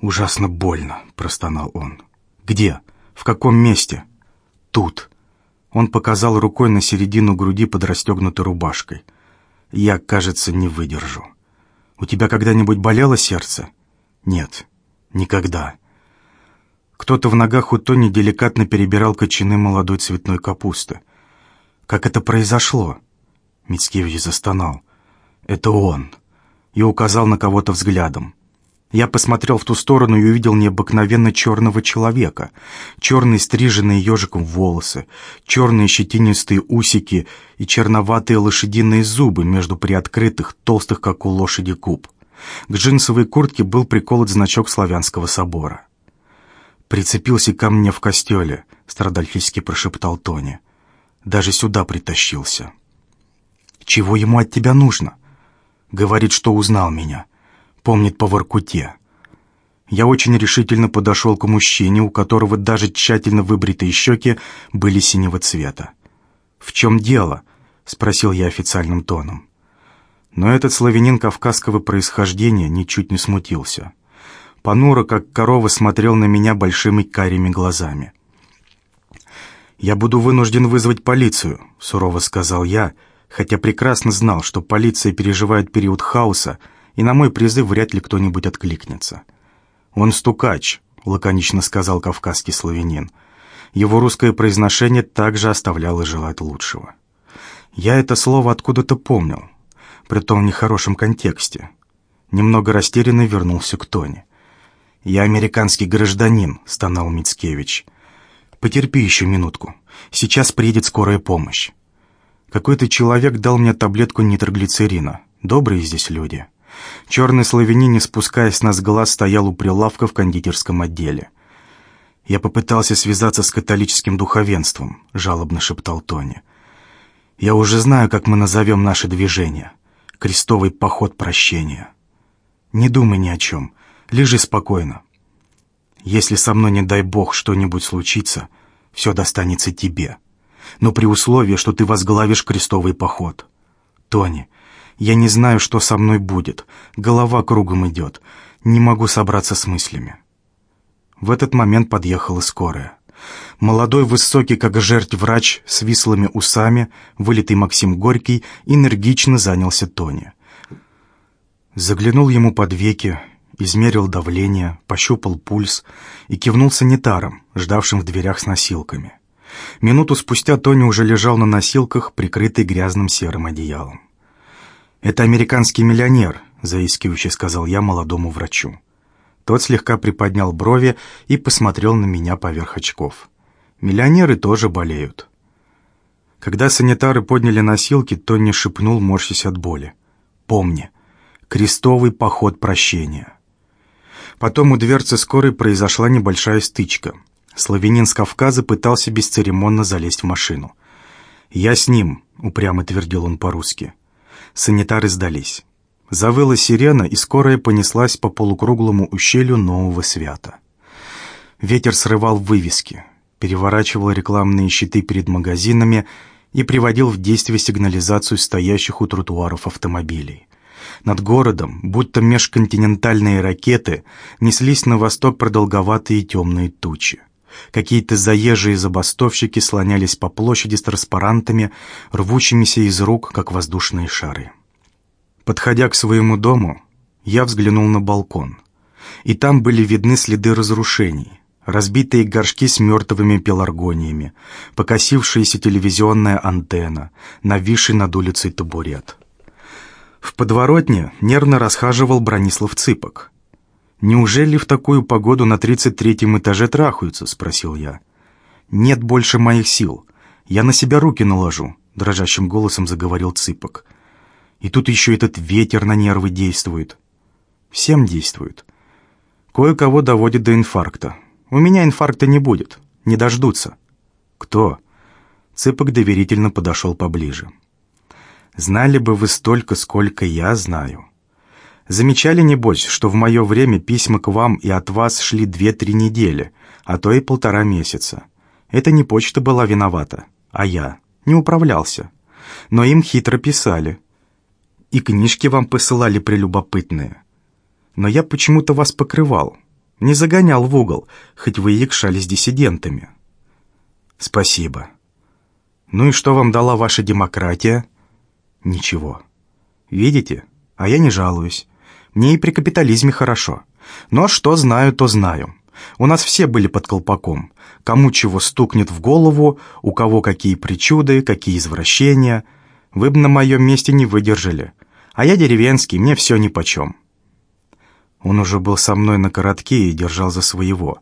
«Ужасно больно», — простонал он. «Где? В каком месте?» «Тут». Он показал рукой на середину груди под расстегнутой рубашкой. «Я, кажется, не выдержу». «У тебя когда-нибудь болело сердце?» «Нет, никогда». Кто-то в ногах у Тони деликатно перебирал кочаны молодой цветной капусты. «Как это произошло?» Мицкевич застонал. «Это он!» И указал на кого-то взглядом. Я посмотрел в ту сторону и увидел необыкновенно черного человека. Черные стриженные ежиком волосы, черные щетинистые усики и черноватые лошадиные зубы между приоткрытых, толстых, как у лошади, губ. К джинсовой куртке был приколот значок славянского собора. «Прицепился ко мне в костеле», — страдальчески прошептал Тони. «Даже сюда притащился». «Чего ему от тебя нужно?» «Говорит, что узнал меня. Помнит по Воркуте». Я очень решительно подошел к мужчине, у которого даже тщательно выбритые щеки были синего цвета. «В чем дело?» — спросил я официальным тоном. Но этот славянин кавказского происхождения ничуть не смутился. Понуро, как корова, смотрел на меня большими карими глазами. «Я буду вынужден вызвать полицию», — сурово сказал я, хотя прекрасно знал, что полиция переживает период хаоса, и на мой призыв вряд ли кто-нибудь откликнется. «Он стукач», — лаконично сказал кавказский славянин. Его русское произношение также оставляло желать лучшего. Я это слово откуда-то помнил, притом в нехорошем контексте. Немного растерянный вернулся к Тоне. «Я американский гражданин», — стонал Мицкевич. «Потерпи еще минутку. Сейчас приедет скорая помощь». Какой-то человек дал мне таблетку нитроглицерина. Добрые здесь люди. Черный славянин, не спускаясь нас глаз, стоял у прилавка в кондитерском отделе. «Я попытался связаться с католическим духовенством», — жалобно шептал Тони. «Я уже знаю, как мы назовем наше движение. Крестовый поход прощения. Не думай ни о чем. Лежи спокойно. Если со мной, не дай бог, что-нибудь случится, все достанется тебе. Но при условии, что ты возглавишь крестовый поход. Тони, я не знаю, что со мной будет. Голова кругом идет. Не могу собраться с мыслями. В этот момент подъехала скорая. Молодой, высокий, как жерть врач, с вислыми усами, вылитый Максим Горький, энергично занялся Тони. Заглянул ему под веки, измерил давление, пощупал пульс и кивнул санитарам, ждавшим в дверях с носилками. Минуту спустя Тони уже лежал на носилках, прикрытый грязным серым одеялом. «Это американский миллионер», — заискивающе сказал я молодому врачу. Тот слегка приподнял брови и посмотрел на меня поверх очков. «Миллионеры тоже болеют». Когда санитары подняли носилки, Тони шепнул, морщась от боли. «Помни, крестовый поход прощения». Потом у дверцы скорой произошла небольшая стычка. Славянин с Кавказа пытался бесцеремонно залезть в машину. «Я с ним», — упрямо твердил он по-русски. Санитары сдались. Завыла сирена, и скорая понеслась по полукруглому ущелью Нового Свята. Ветер срывал вывески, переворачивал рекламные щиты перед магазинами и приводил в действие сигнализацию стоящих у тротуаров автомобилей. Над городом, будто межконтинентальные ракеты, неслись на восток продолговатые темные тучи. Какие-то заезжие забастовщики слонялись по площади с транспарантами, рвущимися из рук, как воздушные шары. Подходя к своему дому, я взглянул на балкон. И там были видны следы разрушений, разбитые горшки с мертвыми пеларгониями, покосившаяся телевизионная антенна, нависший над улицей табурет. В подворотне нервно расхаживал Бронислав Цыпок. «Неужели в такую погоду на тридцать третьем этаже трахаются?» — спросил я. «Нет больше моих сил. Я на себя руки наложу», — дрожащим голосом заговорил Цыпок. «И тут еще этот ветер на нервы действует». «Всем действует. Кое-кого доводит до инфаркта. У меня инфаркта не будет. Не дождутся». «Кто?» Цыпок доверительно подошел поближе. Знали бы вы столько, сколько я знаю. Замечали, небось, что в мое время письма к вам и от вас шли две-три недели, а то и полтора месяца. Это не почта была виновата, а я. Не управлялся. Но им хитро писали. И книжки вам посылали прелюбопытные. Но я почему-то вас покрывал. Не загонял в угол, хоть вы и якшались диссидентами. Спасибо. Ну и что вам дала ваша демократия? Ничего. Видите? А я не жалуюсь. Мне и при капитализме хорошо. Но что знаю, то знаю. У нас все были под колпаком. Кому чего стукнет в голову, у кого какие причуды, какие извращения. Вы бы на моем месте не выдержали. А я деревенский, мне все нипочем. Он уже был со мной на коротке и держал за своего.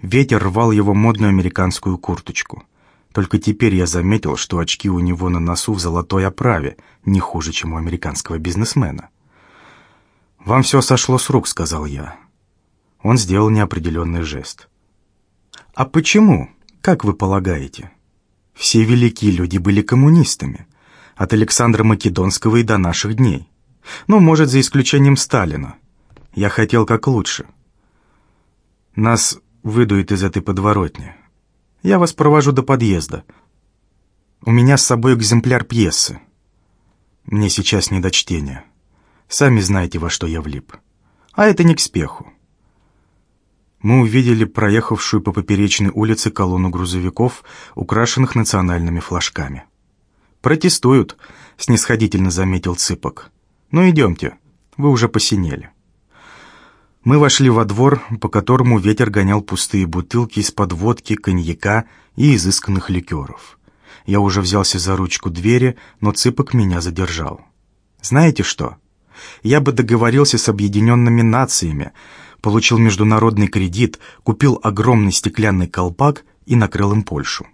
Ветер рвал его модную американскую курточку. Только теперь я заметил, что очки у него на носу в золотой оправе, не хуже, чем у американского бизнесмена. «Вам все сошло с рук», — сказал я. Он сделал неопределенный жест. «А почему? Как вы полагаете? Все великие люди были коммунистами, от Александра Македонского и до наших дней. Ну, может, за исключением Сталина. Я хотел как лучше. Нас выдует из этой подворотни. Я вас провожу до подъезда. У меня с собой экземпляр пьесы. Мне сейчас не до чтения. Сами знаете, во что я влип. А это не к спеху. Мы увидели проехавшую по поперечной улице колонну грузовиков, украшенных национальными флажками. «Протестуют», — снисходительно заметил Цыпок. «Ну, идемте, вы уже посинели». Мы вошли во двор, по которому ветер гонял пустые бутылки из-под водки, коньяка и изысканных ликеров. Я уже взялся за ручку двери, но Цыпок меня задержал. «Знаете что? Я бы договорился с объединенными нациями, получил международный кредит, купил огромный стеклянный колпак и накрыл им Польшу.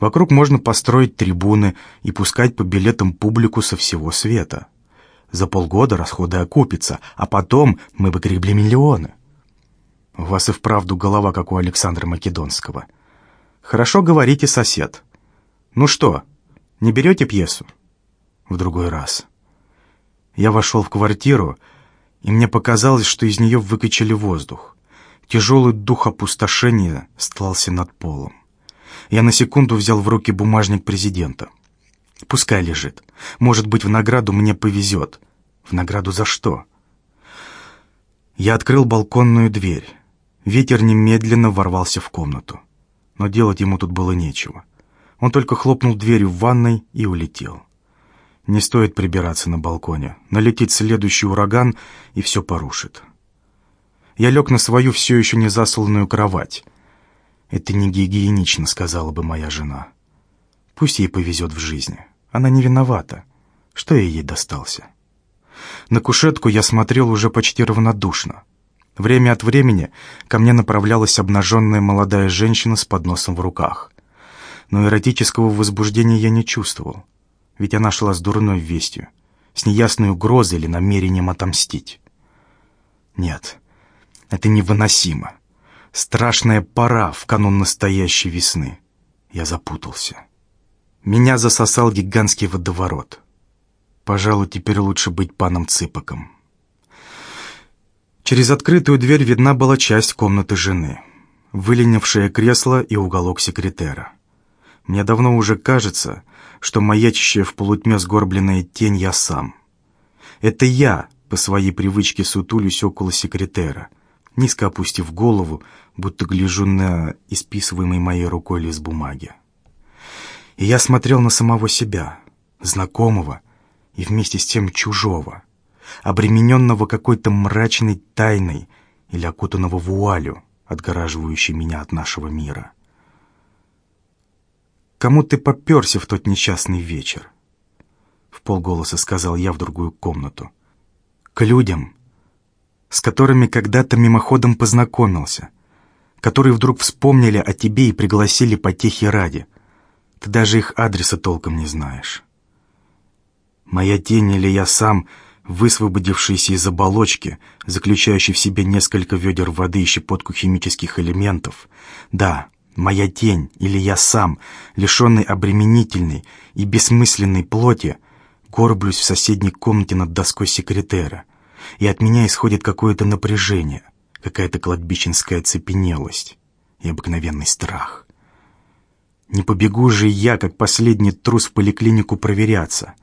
Вокруг можно построить трибуны и пускать по билетам публику со всего света». За полгода расходы окупятся, а потом мы бы гребли миллионы. У вас и вправду голова, как у Александра Македонского. Хорошо говорите, сосед. Ну что, не берете пьесу? В другой раз. Я вошел в квартиру, и мне показалось, что из нее выкачали воздух. Тяжелый дух опустошения стлался над полом. Я на секунду взял в руки бумажник президента — Пускай лежит. Может быть, в награду мне повезет. В награду за что? Я открыл балконную дверь. Ветер немедленно ворвался в комнату. Но делать ему тут было нечего. Он только хлопнул дверью в ванной и улетел. Не стоит прибираться на балконе. Налетит следующий ураган, и все порушит. Я лег на свою все еще не засланную кровать. «Это не гигиенично», — сказала бы моя жена. «Пусть ей повезет в жизни». Она не виновата. Что я ей достался? На кушетку я смотрел уже почти равнодушно. Время от времени ко мне направлялась обнаженная молодая женщина с подносом в руках. Но эротического возбуждения я не чувствовал, ведь она шла с дурной вестью, с неясной угрозой или намерением отомстить. Нет, это невыносимо. Страшная пора в канун настоящей весны. Я запутался. Меня засосал гигантский водоворот. Пожалуй, теперь лучше быть паном Цыпоком. Через открытую дверь видна была часть комнаты жены. Выленившее кресло и уголок секретера. Мне давно уже кажется, что маячащая в полутьме сгорбленная тень я сам. Это я, по своей привычке сутулюсь около секретера, низко опустив голову, будто гляжу на исписываемый моей рукой лист бумаги и я смотрел на самого себя, знакомого и вместе с тем чужого, обремененного какой-то мрачной тайной или окутанного вуалью, отгораживающей меня от нашего мира. «Кому ты поперся в тот несчастный вечер?» В полголоса сказал я в другую комнату. «К людям, с которыми когда-то мимоходом познакомился, которые вдруг вспомнили о тебе и пригласили потехи ради, ты даже их адреса толком не знаешь. Моя тень или я сам, высвободившийся из оболочки, заключающий в себе несколько ведер воды и щепотку химических элементов. Да, моя тень или я сам, лишенный обременительной и бессмысленной плоти, горблюсь в соседней комнате над доской секретера, и от меня исходит какое-то напряжение, какая-то кладбищенская оцепенелость и обыкновенный страх. Не побегу же я, как последний трус в поликлинику, проверяться.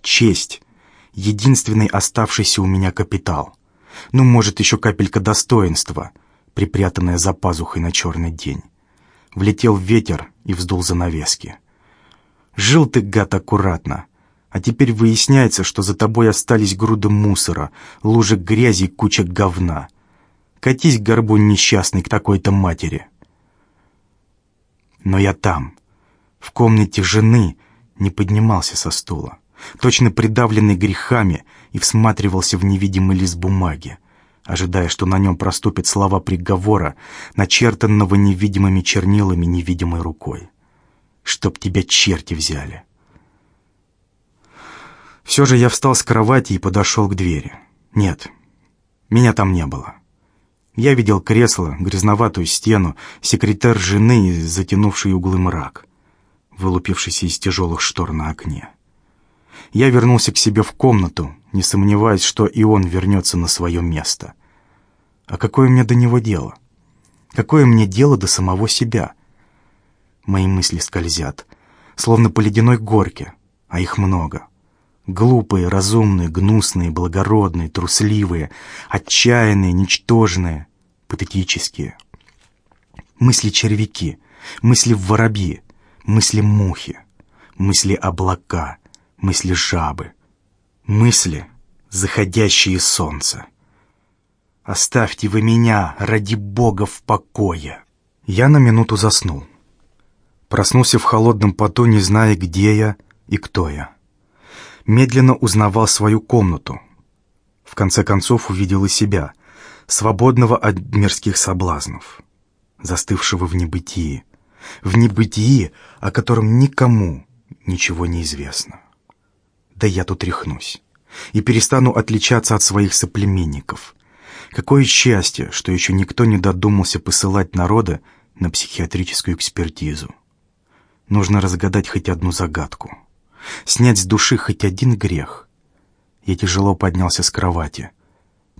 Честь — единственный оставшийся у меня капитал. Ну, может, еще капелька достоинства, припрятанная за пазухой на черный день. Влетел ветер и вздул занавески. Жил ты, гад, аккуратно. А теперь выясняется, что за тобой остались груды мусора, лужи грязи и куча говна. Катись, горбунь несчастный, к такой-то матери. Но я там, в комнате жены, не поднимался со стула, точно придавленный грехами, и всматривался в невидимый лист бумаги, ожидая, что на нем проступят слова приговора, начертанного невидимыми чернилами невидимой рукой. «Чтоб тебя черти взяли!» Все же я встал с кровати и подошел к двери. Нет, меня там не было. Я видел кресло, грязноватую стену, секретарь жены затянувший углы мрак, вылупившийся из тяжелых штор на окне. Я вернулся к себе в комнату, не сомневаясь, что и он вернется на свое место. А какое мне до него дело? Какое мне дело до самого себя? Мои мысли скользят, словно по ледяной горке, а их много. Глупые, разумные, гнусные, благородные, трусливые, отчаянные, ничтожные, патетические. Мысли-червяки, мысли-воробьи, мысли-мухи, мысли-облака, мысли-жабы, мысли, заходящие солнце. Оставьте вы меня, ради Бога, в покое. Я на минуту заснул. Проснулся в холодном поту, не зная, где я и кто я медленно узнавал свою комнату. В конце концов увидел и себя, свободного от мирских соблазнов, застывшего в небытии, в небытии, о котором никому ничего не известно. Да я тут рехнусь и перестану отличаться от своих соплеменников. Какое счастье, что еще никто не додумался посылать народа на психиатрическую экспертизу. Нужно разгадать хоть одну загадку снять с души хоть один грех. Я тяжело поднялся с кровати,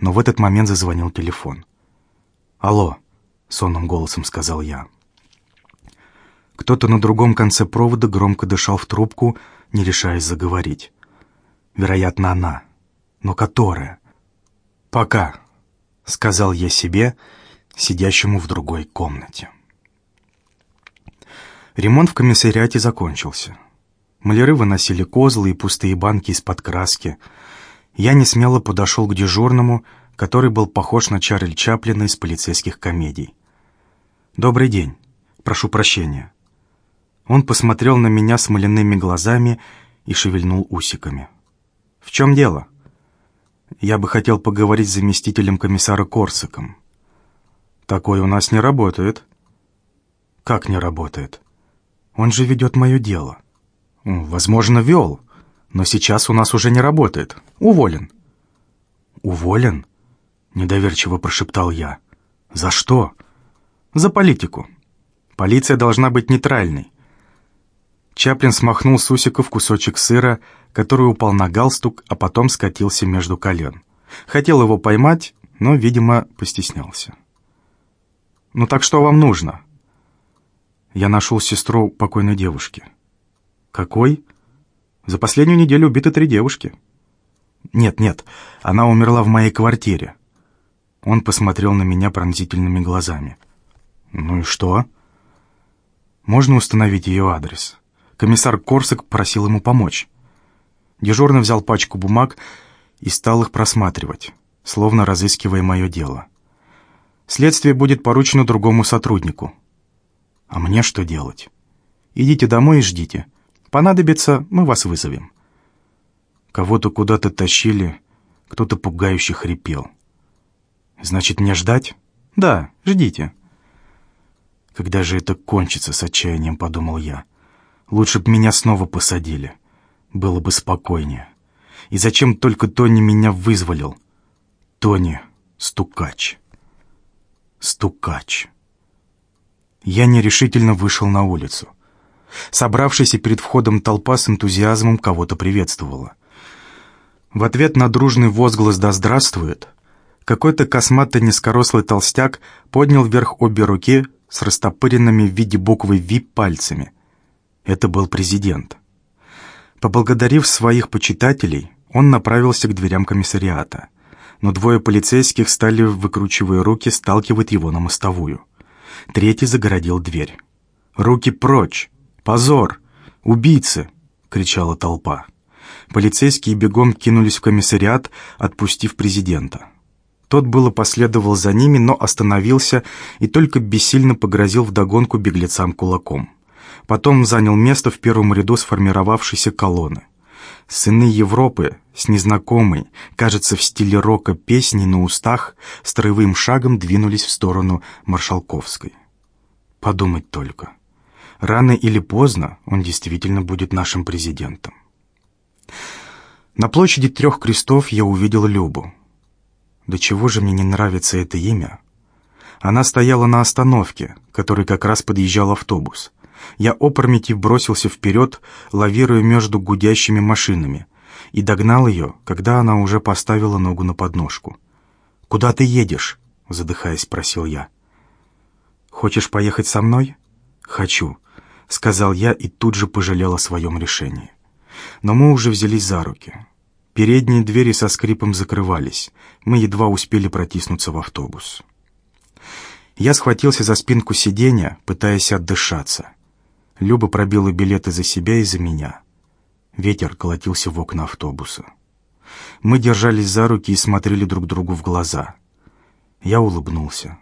но в этот момент зазвонил телефон. «Алло», — сонным голосом сказал я. Кто-то на другом конце провода громко дышал в трубку, не решаясь заговорить. Вероятно, она. Но которая? «Пока», — сказал я себе, сидящему в другой комнате. Ремонт в комиссариате закончился. Маляры выносили козлы и пустые банки из-под краски. Я не смело подошел к дежурному, который был похож на Чарли Чаплина из полицейских комедий. «Добрый день. Прошу прощения». Он посмотрел на меня смоляными глазами и шевельнул усиками. «В чем дело?» «Я бы хотел поговорить с заместителем комиссара Корсаком». «Такой у нас не работает». «Как не работает? Он же ведет мое дело». «Возможно, вел, но сейчас у нас уже не работает. Уволен». «Уволен?» — недоверчиво прошептал я. «За что?» «За политику. Полиция должна быть нейтральной». Чаплин смахнул с усиков кусочек сыра, который упал на галстук, а потом скатился между колен. Хотел его поймать, но, видимо, постеснялся. «Ну так что вам нужно?» Я нашел сестру покойной девушки. «Какой?» «За последнюю неделю убиты три девушки». «Нет, нет, она умерла в моей квартире». Он посмотрел на меня пронзительными глазами. «Ну и что?» «Можно установить ее адрес?» Комиссар Корсак просил ему помочь. Дежурный взял пачку бумаг и стал их просматривать, словно разыскивая мое дело. Следствие будет поручено другому сотруднику. А мне что делать? Идите домой и ждите. Понадобится, мы вас вызовем». Кого-то куда-то тащили, кто-то пугающе хрипел. «Значит, мне ждать?» «Да, ждите». «Когда же это кончится?» — с отчаянием подумал я. «Лучше б меня снова посадили. Было бы спокойнее. И зачем только Тони меня вызволил? Тони — стукач. Стукач». Я нерешительно вышел на улицу. Собравшаяся перед входом толпа с энтузиазмом кого-то приветствовала. В ответ на дружный возглас «Да здравствует!» какой-то косматый низкорослый толстяк поднял вверх обе руки с растопыренными в виде буквы «Ви» пальцами. Это был президент. Поблагодарив своих почитателей, он направился к дверям комиссариата. но двое полицейских стали, выкручивая руки, сталкивать его на мостовую. Третий загородил дверь. «Руки прочь! Позор! Убийцы!» — кричала толпа. Полицейские бегом кинулись в комиссариат, отпустив президента. Тот было последовал за ними, но остановился и только бессильно погрозил вдогонку беглецам кулаком. Потом занял место в первом ряду сформировавшейся колонны. Сыны Европы с незнакомой, кажется, в стиле рока песней на устах, строевым шагом двинулись в сторону Маршалковской. Подумать только. Рано или поздно он действительно будет нашим президентом. На площади трех крестов я увидел Любу. Да чего же мне не нравится это имя? Она стояла на остановке, которой как раз подъезжал автобус. Я опрометью бросился вперед, лавируя между гудящими машинами, и догнал ее, когда она уже поставила ногу на подножку. «Куда ты едешь?» — задыхаясь, спросил я. «Хочешь поехать со мной?» «Хочу», — сказал я и тут же пожалел о своем решении. Но мы уже взялись за руки. Передние двери со скрипом закрывались. Мы едва успели протиснуться в автобус. Я схватился за спинку сиденья, пытаясь отдышаться. Люба пробила билеты за себя и за меня. Ветер колотился в окна автобуса. Мы держались за руки и смотрели друг другу в глаза. Я улыбнулся.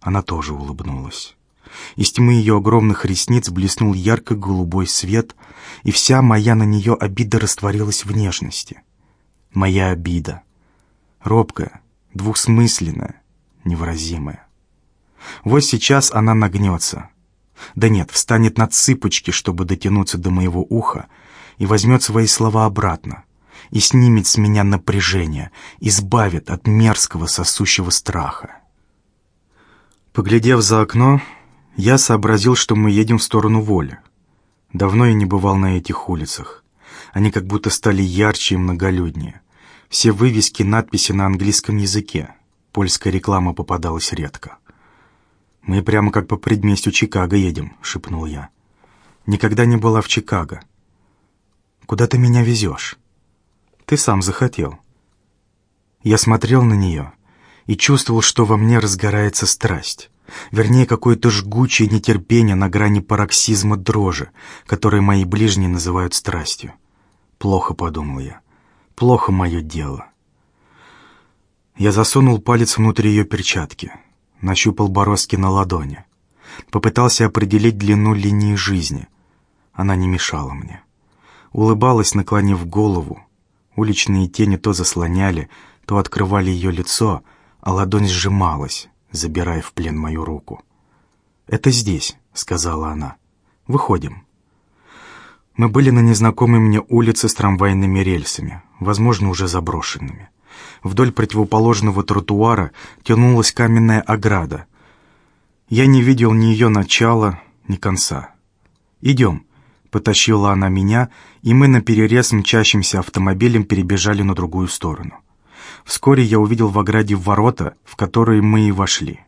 Она тоже улыбнулась. Из тьмы ее огромных ресниц блеснул ярко-голубой свет, и вся моя на нее обида растворилась в нежности. Моя обида. Робкая, двухсмысленная, невыразимая. Вот сейчас она нагнется. Да нет, встанет на цыпочки, чтобы дотянуться до моего уха, и возьмет свои слова обратно, и снимет с меня напряжение, избавит от мерзкого сосущего страха. Поглядев за окно, я сообразил, что мы едем в сторону воли. Давно я не бывал на этих улицах. Они как будто стали ярче и многолюднее. Все вывески, надписи на английском языке. Польская реклама попадалась редко. «Мы прямо как по предместью Чикаго едем», — шепнул я. «Никогда не была в Чикаго». «Куда ты меня везешь?» «Ты сам захотел». Я смотрел на нее и чувствовал, что во мне разгорается страсть. Вернее, какое-то жгучее нетерпение на грани пароксизма дрожи, которое мои ближние называют страстью. Плохо, подумал я. Плохо мое дело. Я засунул палец внутрь ее перчатки, нащупал бороздки на ладони. Попытался определить длину линии жизни. Она не мешала мне. Улыбалась, наклонив голову. Уличные тени то заслоняли, то открывали ее лицо, а ладонь сжималась, забирая в плен мою руку. «Это здесь», — сказала она. «Выходим». Мы были на незнакомой мне улице с трамвайными рельсами, возможно, уже заброшенными. Вдоль противоположного тротуара тянулась каменная ограда. Я не видел ни ее начала, ни конца. «Идем», — потащила она меня, и мы на перерез мчащимся автомобилем перебежали на другую сторону. Вскоре я увидел в ограде ворота, в которые мы и вошли.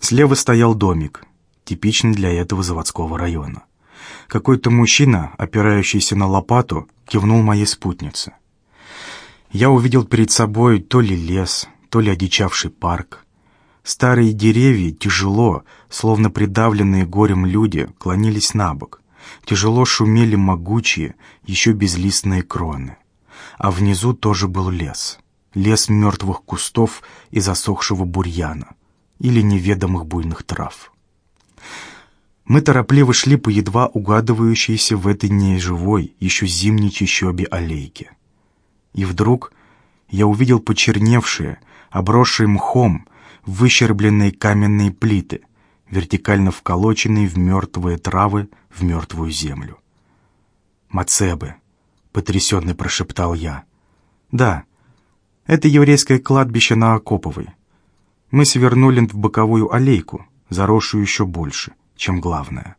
Слева стоял домик, типичный для этого заводского района. Какой-то мужчина, опирающийся на лопату, кивнул моей спутнице. Я увидел перед собой то ли лес, то ли одичавший парк. Старые деревья тяжело, словно придавленные горем люди, клонились на бок. Тяжело шумели могучие, еще безлистные кроны. А внизу тоже был лес — лес мертвых кустов и засохшего бурьяна или неведомых буйных трав. Мы торопливо шли по едва угадывающейся в этой неживой, еще зимней чащобе аллейке. И вдруг я увидел почерневшие, обросшие мхом, выщербленные каменные плиты, вертикально вколоченные в мертвые травы, в мертвую землю. «Мацебы», — потрясенный прошептал я. «Да, это еврейское кладбище на Окоповой. Мы свернули в боковую аллейку, заросшую еще больше, чем главное.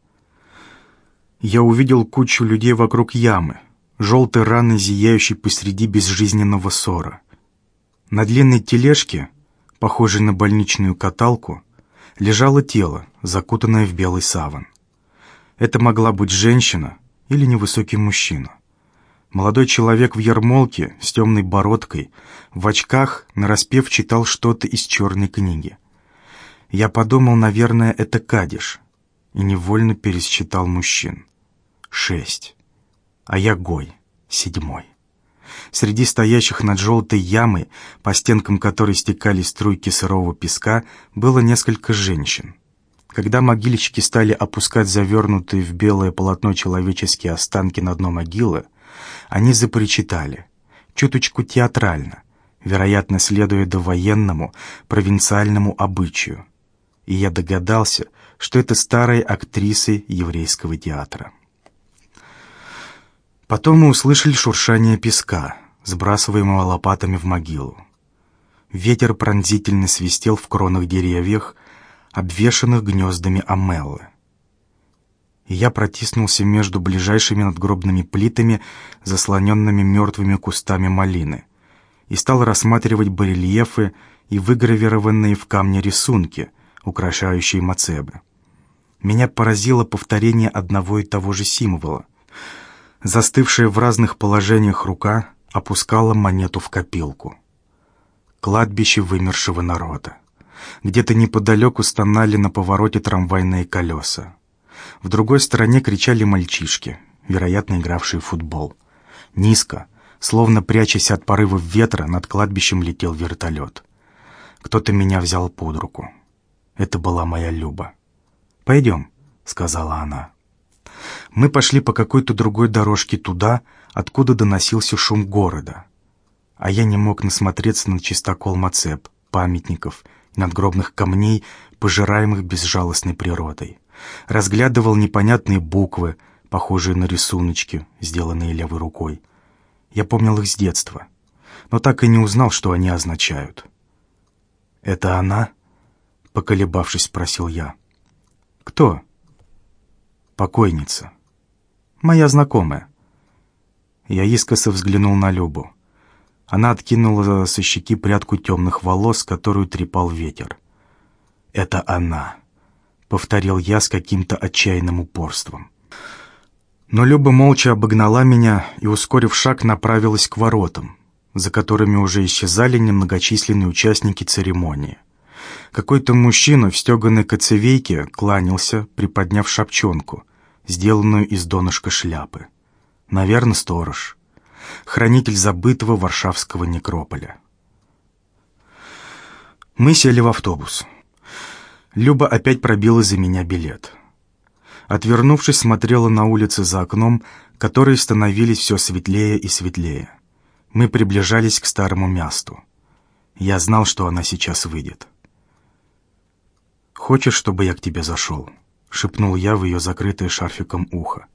Я увидел кучу людей вокруг ямы, желтой раны, зияющей посреди безжизненного ссора. На длинной тележке, похожей на больничную каталку, лежало тело, закутанное в белый саван. Это могла быть женщина или невысокий мужчина. Молодой человек в ермолке с темной бородкой, в очках, нараспев читал что-то из черной книги. Я подумал, наверное, это Кадиш, и невольно пересчитал мужчин. Шесть. А я Гой, седьмой. Среди стоящих над желтой ямой, по стенкам которой стекали струйки сырого песка, было несколько женщин. Когда могильщики стали опускать завернутые в белое полотно человеческие останки на дно могилы, они запричитали, чуточку театрально, вероятно, следуя довоенному, провинциальному обычаю. И я догадался, что это старые актрисы еврейского театра. Потом мы услышали шуршание песка, сбрасываемого лопатами в могилу. Ветер пронзительно свистел в кронах деревьев, обвешанных гнездами амеллы. И я протиснулся между ближайшими надгробными плитами, заслоненными мертвыми кустами малины, и стал рассматривать барельефы и выгравированные в камне рисунки, украшающие мацебы. Меня поразило повторение одного и того же символа. Застывшая в разных положениях рука опускала монету в копилку. Кладбище вымершего народа. Где-то неподалеку стонали на повороте трамвайные колеса. В другой стороне кричали мальчишки, вероятно, игравшие в футбол. Низко, словно прячась от порывов ветра, над кладбищем летел вертолет. Кто-то меня взял под руку. Это была моя Люба. «Пойдем», — сказала она. Мы пошли по какой-то другой дорожке туда, откуда доносился шум города. А я не мог насмотреться на чистокол Мацеп, памятников, надгробных камней, пожираемых безжалостной природой. Разглядывал непонятные буквы, похожие на рисуночки, сделанные левой рукой. Я помнил их с детства, но так и не узнал, что они означают. «Это она?» — поколебавшись, спросил я. «Кто?» «Покойница. Моя знакомая». Я искоса взглянул на Любу. Она откинула со щеки прядку темных волос, которую трепал ветер. «Это она», — повторил я с каким-то отчаянным упорством. Но Люба молча обогнала меня и, ускорив шаг, направилась к воротам, за которыми уже исчезали немногочисленные участники церемонии. Какой-то мужчина в стеганой коцевейке кланялся, приподняв шапчонку, сделанную из донышка шляпы. Наверное, сторож хранитель забытого варшавского некрополя. Мы сели в автобус. Люба опять пробила за меня билет. Отвернувшись, смотрела на улицы за окном, которые становились все светлее и светлее. Мы приближались к старому месту. Я знал, что она сейчас выйдет. «Хочешь, чтобы я к тебе зашел?» — шепнул я в ее закрытое шарфиком ухо.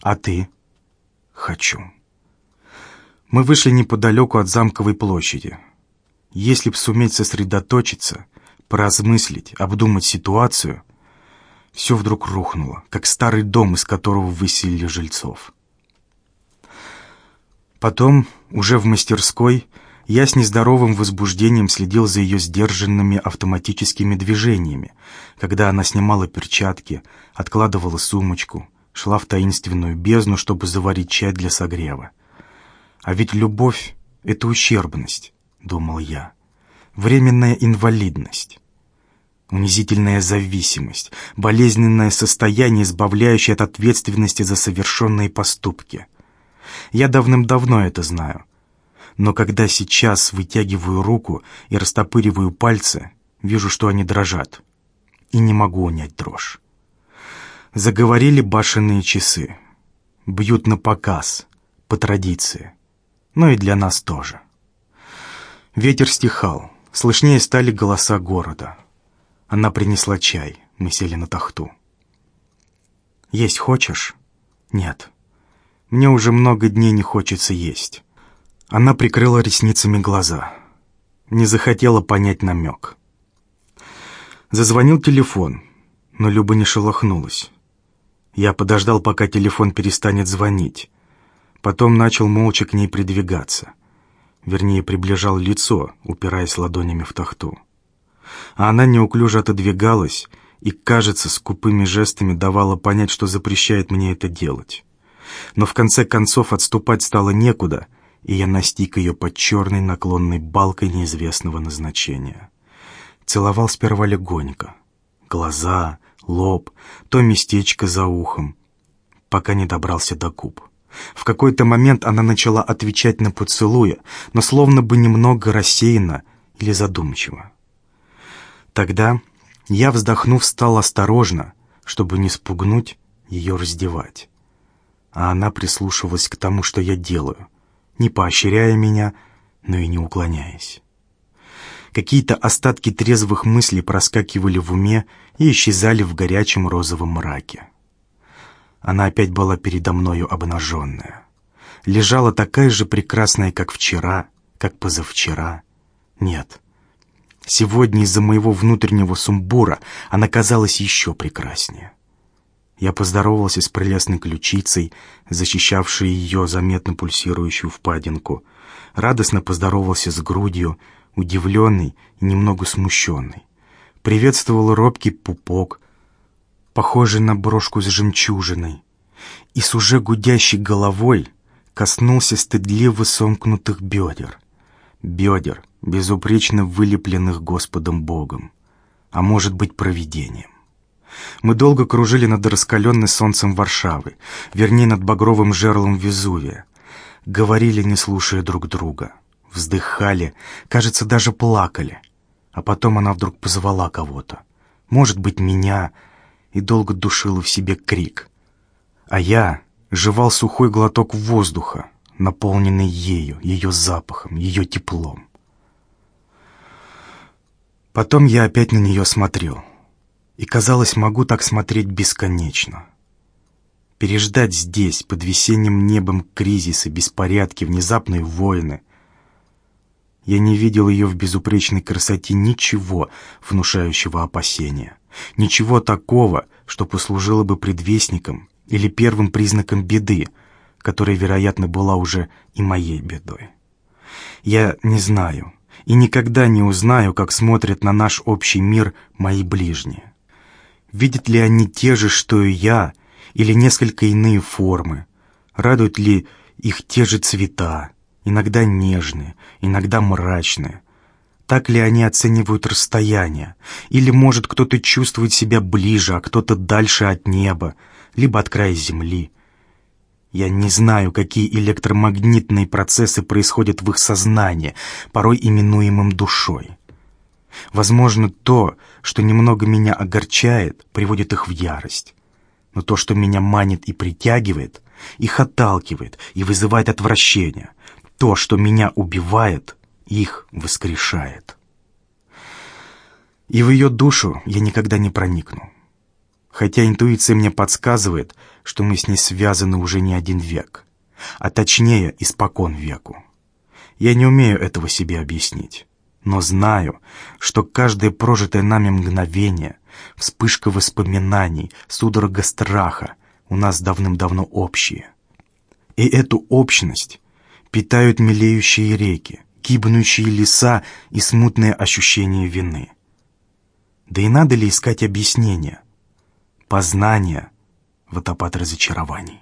«А ты?» «Хочу». Мы вышли неподалеку от замковой площади. Если б суметь сосредоточиться, поразмыслить, обдумать ситуацию, все вдруг рухнуло, как старый дом, из которого выселили жильцов. Потом, уже в мастерской, я с нездоровым возбуждением следил за ее сдержанными автоматическими движениями, когда она снимала перчатки, откладывала сумочку, шла в таинственную бездну, чтобы заварить чай для согрева. А ведь любовь — это ущербность, думал я, временная инвалидность, унизительная зависимость, болезненное состояние, избавляющее от ответственности за совершенные поступки. Я давным-давно это знаю. Но когда сейчас вытягиваю руку и растопыриваю пальцы, вижу, что они дрожат, и не могу унять дрожь. Заговорили башенные часы. Бьют на показ, по традиции но и для нас тоже. Ветер стихал, слышнее стали голоса города. Она принесла чай, мы сели на тахту. «Есть хочешь?» «Нет. Мне уже много дней не хочется есть». Она прикрыла ресницами глаза. Не захотела понять намек. Зазвонил телефон, но Люба не шелохнулась. Я подождал, пока телефон перестанет звонить, Потом начал молча к ней придвигаться. Вернее, приближал лицо, упираясь ладонями в тахту. А она неуклюже отодвигалась и, кажется, скупыми жестами давала понять, что запрещает мне это делать. Но в конце концов отступать стало некуда, и я настиг ее под черной наклонной балкой неизвестного назначения. Целовал сперва легонько. Глаза, лоб, то местечко за ухом, пока не добрался до губ. В какой-то момент она начала отвечать на поцелуя, но словно бы немного рассеянно или задумчиво. Тогда я, вздохнув, стал осторожно, чтобы не спугнуть ее раздевать. А она прислушивалась к тому, что я делаю, не поощряя меня, но и не уклоняясь. Какие-то остатки трезвых мыслей проскакивали в уме и исчезали в горячем розовом мраке. Она опять была передо мною обнаженная. Лежала такая же прекрасная, как вчера, как позавчера. Нет, сегодня из-за моего внутреннего сумбура она казалась еще прекраснее. Я поздоровался с прелестной ключицей, защищавшей ее заметно пульсирующую впадинку. Радостно поздоровался с грудью, удивленный и немного смущенный. Приветствовал робкий пупок, похожий на брошку с жемчужиной, и с уже гудящей головой коснулся стыдливо сомкнутых бедер. Бедер, безупречно вылепленных Господом Богом, а может быть провидением. Мы долго кружили над раскаленной солнцем Варшавы, вернее, над багровым жерлом Везувия. Говорили, не слушая друг друга. Вздыхали, кажется, даже плакали. А потом она вдруг позвала кого-то. Может быть, меня, и долго душила в себе крик. А я жевал сухой глоток воздуха, наполненный ею, ее запахом, ее теплом. Потом я опять на нее смотрел — и, казалось, могу так смотреть бесконечно. Переждать здесь, под весенним небом кризисы, беспорядки, внезапные войны. Я не видел ее в безупречной красоте ничего, внушающего опасения. Ничего такого, что послужило бы предвестником или первым признаком беды, которая, вероятно, была уже и моей бедой. Я не знаю и никогда не узнаю, как смотрят на наш общий мир мои ближние. Видят ли они те же, что и я, или несколько иные формы? Радуют ли их те же цвета, иногда нежные, иногда мрачные? Так ли они оценивают расстояние? Или, может, кто-то чувствует себя ближе, а кто-то дальше от неба, либо от края земли? Я не знаю, какие электромагнитные процессы происходят в их сознании, порой именуемым душой. Возможно, то, что немного меня огорчает, приводит их в ярость. Но то, что меня манит и притягивает, их отталкивает и вызывает отвращение. То, что меня убивает, их воскрешает. И в ее душу я никогда не проникну. Хотя интуиция мне подсказывает, что мы с ней связаны уже не один век, а точнее, испокон веку. Я не умею этого себе объяснить но знаю, что каждое прожитое нами мгновение, вспышка воспоминаний, судорога страха у нас давным-давно общие. И эту общность питают мелеющие реки, гибнущие леса и смутное ощущение вины. Да и надо ли искать объяснения? Познание — водопад разочарований.